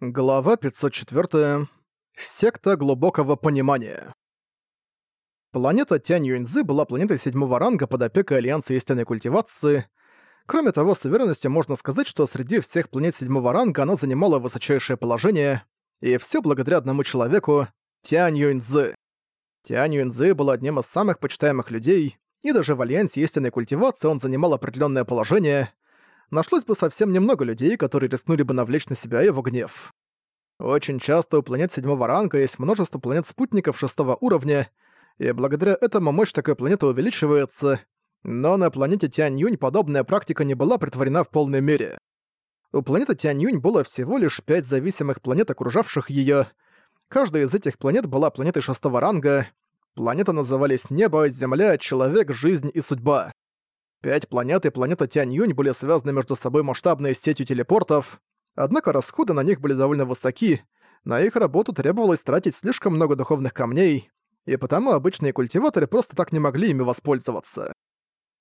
Глава 504. Секта глубокого понимания. Планета Тянь-Юньзы была планетой седьмого ранга под опекой Альянса Истинной Культивации. Кроме того, с уверенностью можно сказать, что среди всех планет седьмого ранга она занимала высочайшее положение, и все благодаря одному человеку — Тянь-Юньзы. Тянь-Юньзы был одним из самых почитаемых людей, и даже в Альянсе Истинной Культивации он занимал определенное положение — нашлось бы совсем немного людей, которые рискнули бы навлечь на себя его гнев. Очень часто у планет седьмого ранга есть множество планет-спутников шестого уровня, и благодаря этому мощь такой планеты увеличивается, но на планете Тянь-Юнь подобная практика не была притворена в полной мере. У планеты Тянь-Юнь было всего лишь пять зависимых планет, окружавших её. Каждая из этих планет была планетой шестого ранга. Планеты назывались Небо, Земля, Человек, Жизнь и Судьба. Пять планет и планета Тянь-Юнь были связаны между собой масштабной сетью телепортов, однако расходы на них были довольно высоки, на их работу требовалось тратить слишком много духовных камней, и потому обычные культиваторы просто так не могли ими воспользоваться.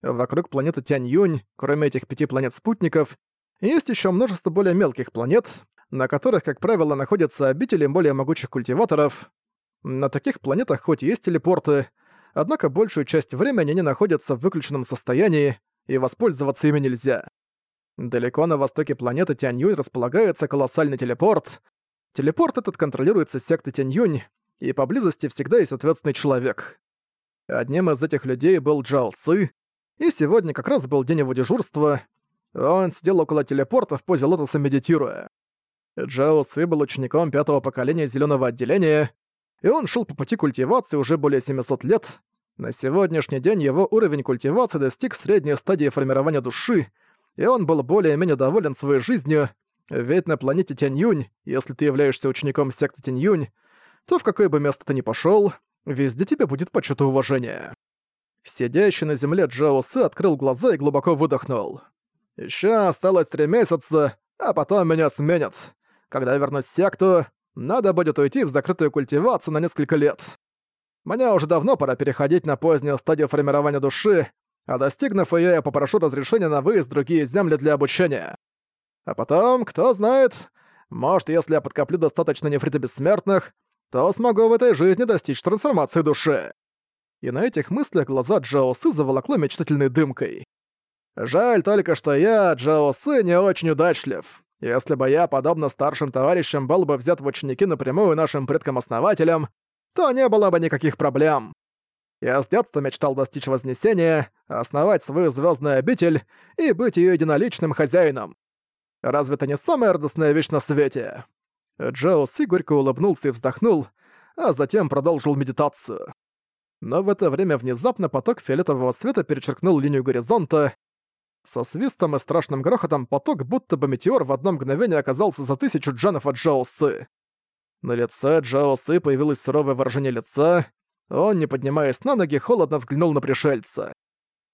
Вокруг планеты Тянь-Юнь, кроме этих пяти планет-спутников, есть еще множество более мелких планет, на которых, как правило, находятся обители более могучих культиваторов. На таких планетах хоть есть телепорты, однако большую часть времени они находятся в выключенном состоянии, и воспользоваться ими нельзя. Далеко на востоке планеты Тяньюнь располагается колоссальный телепорт. Телепорт этот контролируется сектой Тяньюнь, и поблизости всегда есть ответственный человек. Одним из этих людей был Джао Сы, и сегодня как раз был день его дежурства. Он сидел около телепорта в позе лотоса медитируя. Джао Сы был учеником пятого поколения зеленого отделения, и он шел по пути культивации уже более 700 лет. На сегодняшний день его уровень культивации достиг средней стадии формирования души, и он был более-менее доволен своей жизнью, ведь на планете Тяньюнь, если ты являешься учеником секты Тяньюнь, то в какое бы место ты ни пошёл, везде тебе будет почет и уважение. Сидящий на земле Джао Сы открыл глаза и глубоко выдохнул. «Ещё осталось три месяца, а потом меня сменят. Когда я вернусь в секту, надо будет уйти в закрытую культивацию на несколько лет. Мне уже давно пора переходить на позднюю стадию формирования души, а достигнув её, я попрошу разрешения на выезд в другие земли для обучения. А потом, кто знает, может, если я подкоплю достаточно нефрита бессмертных, то смогу в этой жизни достичь трансформации души. И на этих мыслях глаза Джао Сы заволокло мечтательной дымкой. Жаль только, что я, Джао Сы, не очень удачлив. Если бы я, подобно старшим товарищам, был бы взят в ученики напрямую нашим предкам-основателям, то не было бы никаких проблем. Я с детства мечтал достичь вознесения, основать свою звездную обитель и быть ее единоличным хозяином. Разве это не самая радостная вещь на свете? Джоу Си горько улыбнулся и вздохнул, а затем продолжил медитацию. Но в это время внезапно поток фиолетового света перечеркнул линию горизонта, со свистом и страшным грохотом поток, будто бы метеор, в одно мгновение оказался за тысячу джанов от Джао Сы. На лице Джао Сы появилось суровое выражение лица. Он, не поднимаясь на ноги, холодно взглянул на пришельца.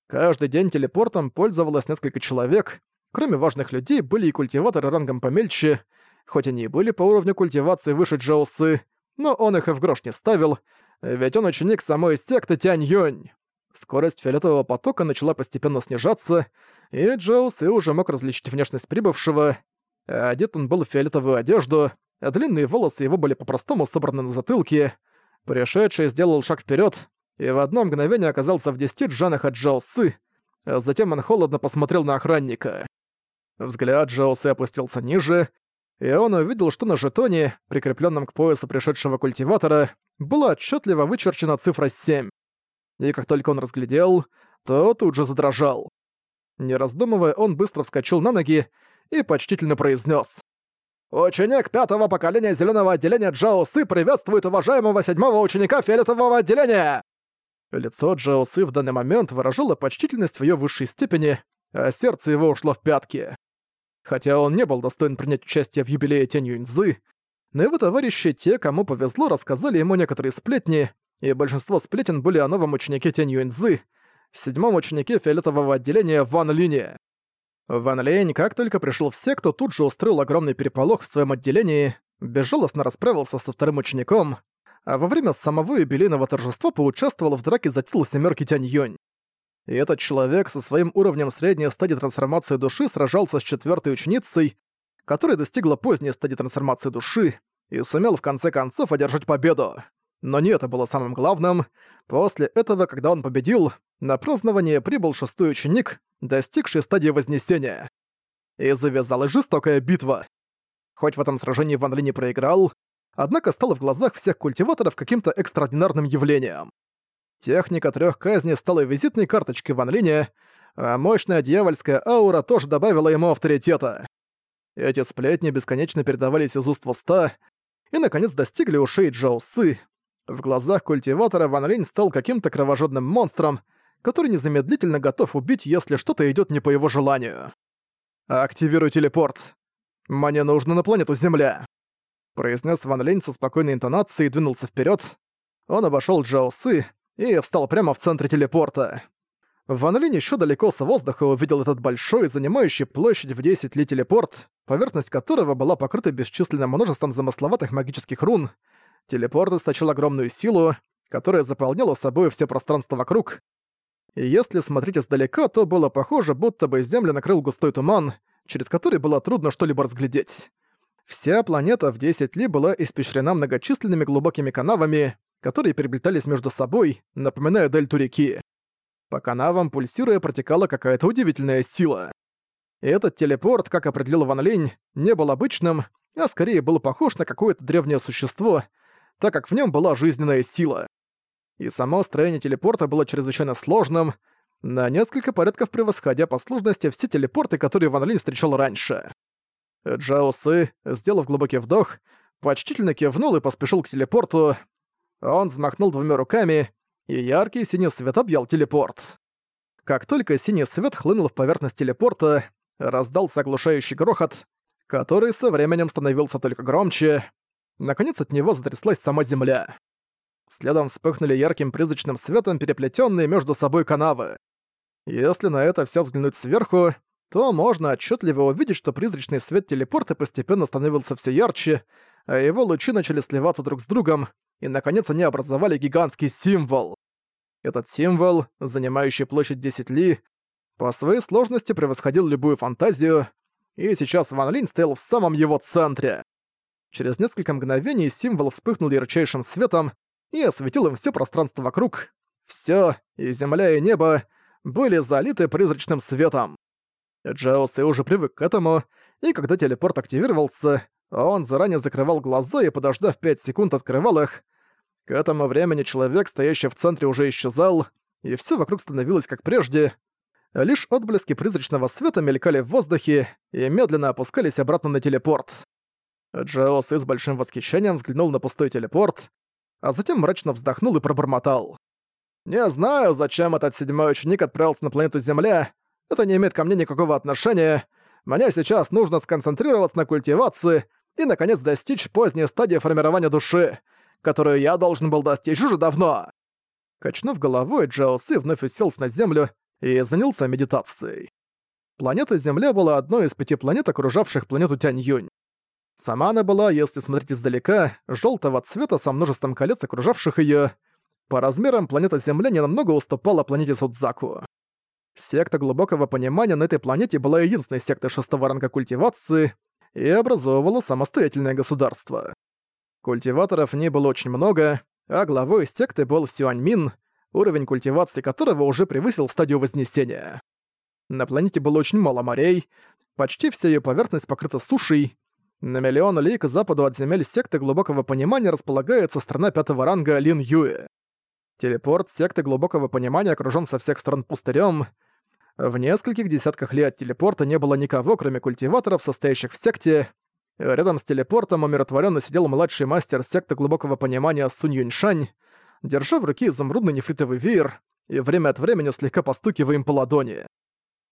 Каждый день телепортом пользовалось несколько человек. Кроме важных людей, были и культиваторы рангом помельче. Хоть они и были по уровню культивации выше Джао Сы, но он их и в грош не ставил, ведь он ученик самой секты Тянь-Юнь. Скорость фиолетового потока начала постепенно снижаться, и Джоу Сы уже мог различить внешность прибывшего. Одет он был в фиолетовую одежду, а длинные волосы его были по-простому собраны на затылке. Пришедший сделал шаг вперед и в одно мгновение оказался в десяти джанах от Джоу Сы, а затем он холодно посмотрел на охранника. Взгляд Джоу Сы опустился ниже, и он увидел, что на жетоне, прикрепленном к поясу пришедшего культиватора, была отчетливо вычерчена цифра 7. И как только он разглядел, то тут же задрожал. Не раздумывая, он быстро вскочил на ноги и почтительно произнес: «Ученик пятого поколения зеленого отделения Джао Сы приветствует уважаемого седьмого ученика фиолетового отделения!» Лицо Джао Сы в данный момент выражало почтительность в ее высшей степени, а сердце его ушло в пятки. Хотя он не был достоин принять участие в юбилее Тень Юньзы, но его товарищи, те, кому повезло, рассказали ему некоторые сплетни, и большинство сплетен были о новом ученике Тень Юньзы, седьмом ученике фиолетового отделения Ван Лине. Ван Линь, как только пришел в секту, тут же устроил огромный переполох в своем отделении, безжалостно расправился со вторым учеником, а во время самого юбилейного торжества поучаствовал в драке за титул семерки Тянь Юнь. И этот человек со своим уровнем средней стадии трансформации души сражался с четвертой ученицей, который достигла поздней стадии трансформации души и сумел в конце концов одержать победу. Но не это было самым главным. После этого, когда он победил, на празднование прибыл шестой ученик, достигший стадии Вознесения. И завязалась жестокая битва. Хоть в этом сражении Ван Ли не проиграл, однако стало в глазах всех культиваторов каким-то экстраординарным явлением. Техника трех казней стала визитной карточкой Ван Линя, а мощная дьявольская аура тоже добавила ему авторитета. Эти сплетни бесконечно передавались из уст в уста и, наконец, достигли ушей Джоу Сы. В глазах культиватора Ван Линь стал каким-то кровожадным монстром, который незамедлительно готов убить, если что-то идет не по его желанию. «Активируй телепорт. Мне нужно на планету Земля», — произнес Ван Линь со спокойной интонацией и двинулся вперед. Он обошел Джоу Сы и встал прямо в центре телепорта. Ван Линь еще далеко с воздуха увидел этот большой, занимающий площадь в 10 ли телепорт, поверхность которого была покрыта бесчисленным множеством замысловатых магических рун. Телепорт источил огромную силу, которая заполняла собой все пространство вокруг. И если смотреть издалека, то было похоже, будто бы Землю накрыл густой туман, через который было трудно что-либо разглядеть. Вся планета в 10 ли была испещрена многочисленными глубокими канавами, которые переплетались между собой, напоминая дельту реки. По канавам, пульсируя, протекала какая-то удивительная сила. И этот телепорт, как определил Ван Линь, не был обычным, а скорее был похож на какое-то древнее существо, так как в нем была жизненная сила. И само строение телепорта было чрезвычайно сложным, на несколько порядков превосходя по сложности все телепорты, которые Ван Линь встречал раньше. Джао Сы, сделав глубокий вдох, почтительно кивнул и поспешил к телепорту. Он взмахнул двумя руками, и яркий синий свет объял телепорт. Как только синий свет хлынул в поверхность телепорта, раздался оглушающий грохот, который со временем становился только громче. Наконец от него затряслась сама земля. Следом вспыхнули ярким призрачным светом переплетенные между собой канавы. Если на это все взглянуть сверху, то можно отчетливо увидеть, что призрачный свет телепорта постепенно становился все ярче, а его лучи начали сливаться друг с другом, и, наконец, они образовали гигантский символ. Этот символ, занимающий площадь 10 ли, по своей сложности превосходил любую фантазию, и сейчас Ван Линь стоял в самом его центре. Через несколько мгновений символ вспыхнул ярчайшим светом и осветил им все пространство вокруг. Все, и земля, и небо, были залиты призрачным светом. Джао Сэй уже привык к этому, и когда телепорт активировался, он заранее закрывал глаза и, подождав 5 секунд, открывал их, к этому времени человек, стоящий в центре, уже исчезал, и все вокруг становилось как прежде. Лишь отблески призрачного света мелькали в воздухе и медленно опускались обратно на телепорт. Джоус с большим восхищением взглянул на пустой телепорт, а затем мрачно вздохнул и пробормотал. «Не знаю, зачем этот седьмой ученик отправился на планету Земля. Это не имеет ко мне никакого отношения. Мне сейчас нужно сконцентрироваться на культивации и, наконец, достичь поздней стадии формирования души которую я должен был достичь уже давно. Качнув головой, Джао Сы вновь уселся на землю и занялся медитацией. Планета Земля была одной из пяти планет, окружавших планету Тянь-Юнь. Сама она была, если смотреть издалека, желтого цвета со множеством колец, окружавших ее. По размерам планета Земля не намного уступала планете Судзаку. Секта глубокого понимания на этой планете была единственной сектой шестого ранга культивации и образовывала самостоятельное государство. Культиваторов в ней было очень много, а главой секты был Сюаньмин, уровень культивации которого уже превысил стадию Вознесения. На планете было очень мало морей, почти вся ее поверхность покрыта сушей. На миллион ли к западу от земель секты глубокого понимания располагается страна пятого ранга Лин Юэ. Телепорт секты глубокого понимания окружен со всех сторон пустырем. В нескольких десятках ли от телепорта не было никого, кроме культиваторов, состоящих в секте, Рядом с телепортом умиротворенно сидел младший мастер секты глубокого понимания Сунь Юньшань, держа в руке изумрудный нефритовый веер и время от времени слегка постукивая им по ладони.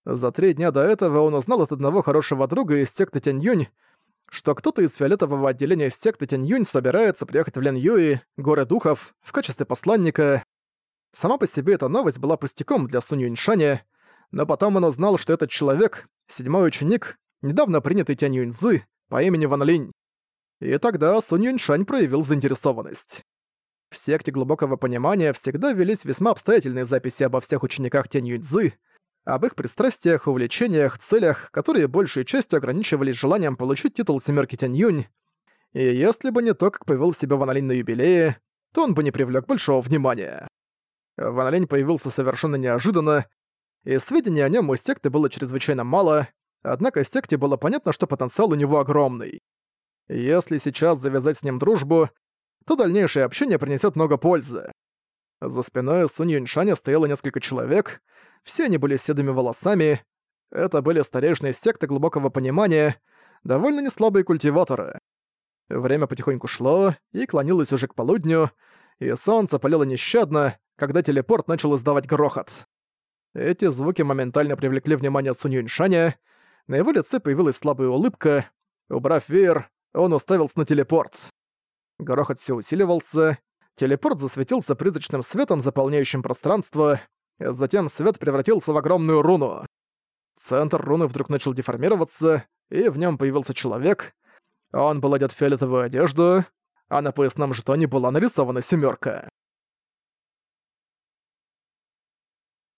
За три дня до этого он узнал от одного хорошего друга из секты Тянь-Юнь, что кто-то из фиолетового отделения секты Тянь-Юнь собирается приехать в Лен-Юи, горы духов, в качестве посланника. Сама по себе эта новость была пустяком для Сунь Юньшаня, но потом он узнал, что этот человек, седьмой ученик, недавно принятый Тянь Юньзы, по имени Ван Линь. И тогда Сунь Юньшань проявил заинтересованность. В секте глубокого понимания всегда велись весьма обстоятельные записи обо всех учениках Тянь Юньцзы. Об их пристрастиях, увлечениях, целях, которые большей частью ограничивались желанием получить титул «семерки Тянь-Юнь». И если бы не то, как повел себя Ван Линь на юбилее, то он бы не привлек большого внимания. Ван Линь появился совершенно неожиданно, и сведений о нем у секты было чрезвычайно мало, однако секте было понятно, что потенциал у него огромный. Если сейчас завязать с ним дружбу, то дальнейшее общение принесет много пользы. За спиной Сунь Юньшаня стояло несколько человек, все они были седыми волосами, это были старейшины секты глубокого понимания, довольно неслабые культиваторы. Время потихоньку шло и клонилось уже к полудню, и солнце палило нещадно, когда телепорт начал издавать грохот. Эти звуки моментально привлекли внимание Сунь Юньшаня, на его лице появилась слабая улыбка, убрав веер, он уставился на телепорт. Грохот все усиливался, телепорт засветился призрачным светом, заполняющим пространство, затем свет превратился в огромную руну. Центр руны вдруг начал деформироваться, и в нем появился человек. Он был одет в фиолетовую одежду, а на поясном жетоне была нарисована семерка.